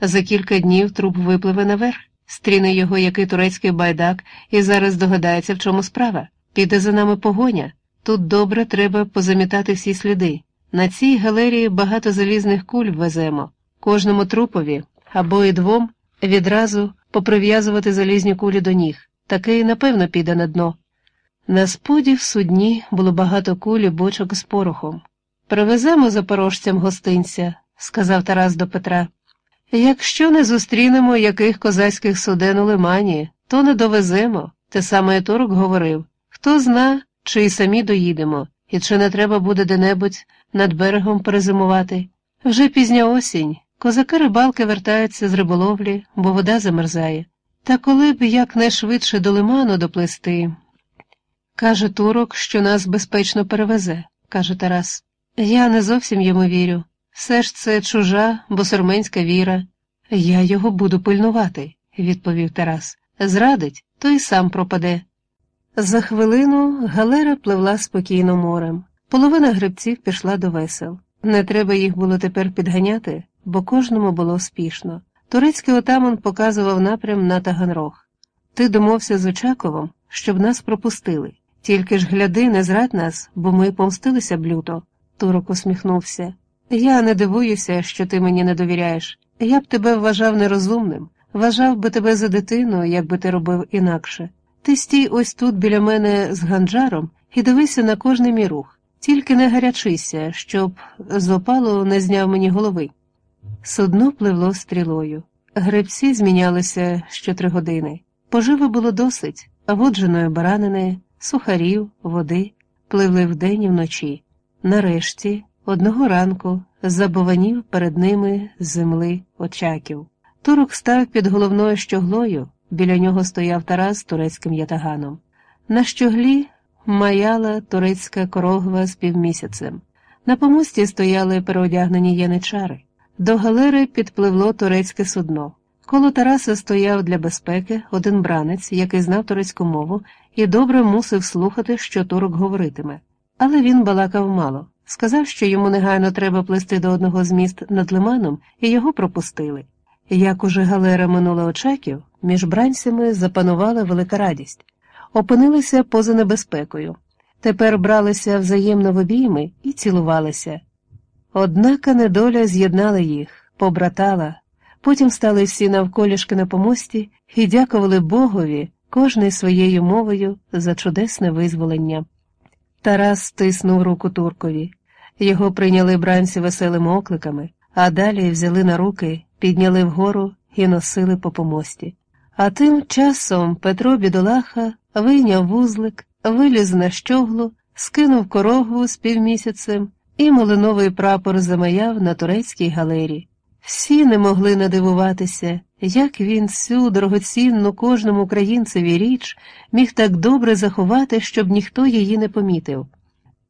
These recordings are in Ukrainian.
За кілька днів труп випливе наверх, стріне його який турецький байдак і зараз догадається, в чому справа. Піде за нами погоня. Тут добре треба позамітати всі сліди. На цій галерії багато залізних куль веземо, кожному трупові або і двом відразу поприв'язувати залізні кулі до ніг. Такий, напевно, піде на дно. На споді в судні було багато куль і бочок з порохом. Привеземо запорожцям гостинця, сказав Тарас до Петра. Якщо не зустрінемо яких козацьких суден у лимані, то не довеземо, те саме турок говорив. Хто зна, чи й самі доїдемо, і чи не треба буде де-небудь над берегом перезимувати. Вже пізня осінь, козаки рибалки вертаються з риболовлі, бо вода замерзає. Та коли б якнайшвидше до лиману доплисти. Каже турок, що нас безпечно перевезе, каже Тарас. Я не зовсім йому вірю. Все ж це чужа босурменська віра. Я його буду пильнувати, відповів Тарас. Зрадить, то й сам пропаде. За хвилину галера пливла спокійно морем. Половина гребців пішла до весел. Не треба їх було тепер підганяти, бо кожному було спішно. Турецький отаман показував напрям на Таганрог. Ти домовся з Очаковом, щоб нас пропустили. Тільки ж гляди, не зрадь нас, бо ми помстилися б люто. Турок усміхнувся. Я не дивуюся, що ти мені не довіряєш. Я б тебе вважав нерозумним, вважав би тебе за дитину, якби ти робив інакше. Ти стій ось тут біля мене з ганджаром і дивися на кожний мій рух, тільки не гарячися, щоб з опалу не зняв мені голови. Судно пливло стрілою. Гребці змінялися щотри години. Поживи було досить, водженої баранини, сухарів, води, пливли вдень і вночі. Нарешті, одного ранку, забованів перед ними земли очаків. Турок став під головною щоглою, біля нього стояв Тарас турецьким ятаганом. На щоглі маяла турецька корогва з півмісяцем. На помості стояли переодягнені яничари. До галери підпливло турецьке судно. Коло Тараса стояв для безпеки один бранець, який знав турецьку мову, і добре мусив слухати, що турок говоритиме. Але він балакав мало. Сказав, що йому негайно треба плисти до одного з міст над лиманом, і його пропустили. Як уже галера минула очаків, між бранцями запанувала велика радість, опинилися поза небезпекою. Тепер бралися взаємно в обійми і цілувалися. Однака недоля з'єднала їх, побратала, потім стали всі навколішки на помості і дякували Богові кожний своєю мовою за чудесне визволення. Тарас стиснув руку туркові. Його прийняли бранці веселими окликами, а далі взяли на руки, підняли вгору і носили по помості. А тим часом Петро бідолаха вийняв вузлик, виліз на щоглу, скинув корогву з півмісяцем, і малиновий прапор замаяв на турецькій галері. Всі не могли надивуватися, як він цю дорогоцінну кожному українцеві річ міг так добре заховати, щоб ніхто її не помітив.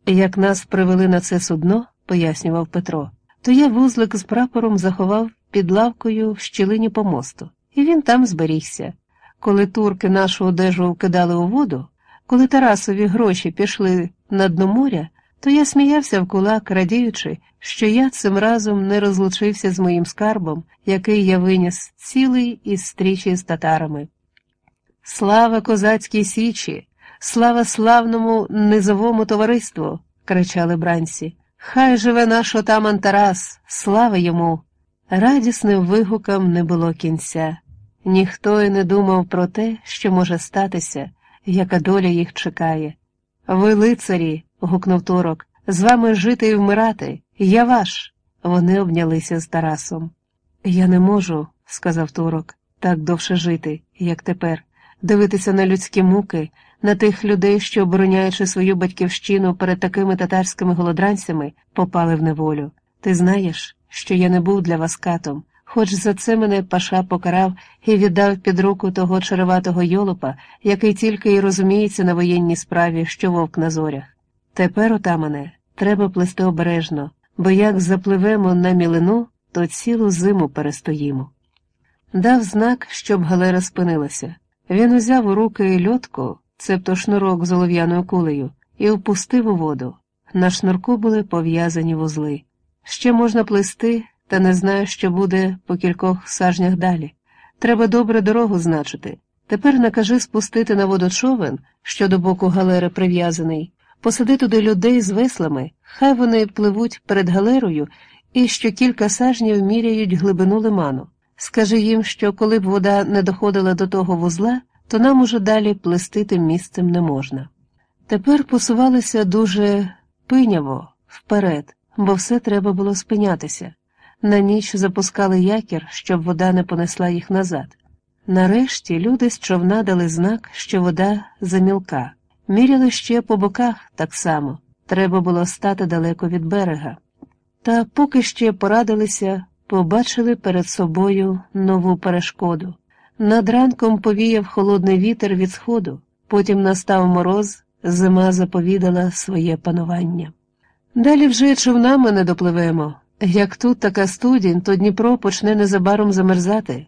Як нас привели на це судно, пояснював Петро, то я вузлик з прапором заховав під лавкою в щілині помосту, і він там зберігся. Коли турки нашу одежу вкидали у воду, коли Тарасові гроші пішли на дно моря, то я сміявся в кулак, радіючи, що я цим разом не розлучився з моїм скарбом, який я виніс цілий із стрічі з татарами. Слава козацькій січі, слава славному низовому товариству, кричали бранці. Хай живе наш отаман Тарас, слава йому. Радісним вигукам не було кінця. Ніхто й не думав про те, що може статися, яка доля їх чекає. Ви, лицарі, гукнув турок, з вами жити і вмирати, я ваш. Вони обнялися з Тарасом. Я не можу, сказав турок, так довше жити, як тепер, дивитися на людські муки, на тих людей, що, обороняючи свою батьківщину перед такими татарськими голодранцями, попали в неволю. Ти знаєш, що я не був для вас катом, хоч за це мене паша покарав і віддав під руку того череватого йолопа, який тільки й розуміється на воєнній справі, що вовк на зорях. Тепер, отамане, треба плести обережно, бо як запливемо на мілину, то цілу зиму перестоїмо. Дав знак, щоб галера спинилася. Він узяв у руки льотку, цебто шнурок з олов'яною кулею, і впустив у воду. На шнурку були пов'язані вузли. Ще можна плести, та не знаю, що буде по кількох сажнях далі. Треба добре дорогу значити. Тепер накажи спустити на воду човен, що до боку галери прив'язаний, посади туди людей з веслами, хай вони пливуть перед галерою і що кілька сажнів міряють глибину лиману. Скажи їм, що коли б вода не доходила до того вузла, то нам уже далі плести тим місцем не можна. Тепер посувалися дуже пиняво вперед, бо все треба було спинятися. На ніч запускали якір, щоб вода не понесла їх назад. Нарешті люди з човна дали знак, що вода замілка. Міряли ще по боках так само треба було стати далеко від берега. Та поки ще порадилися, побачили перед собою нову перешкоду. Над ранком повіяв холодний вітер від сходу, потім настав мороз, зима заповідала своє панування. Далі вже човнами не допливемо. Як тут така студінь, то Дніпро почне незабаром замерзати.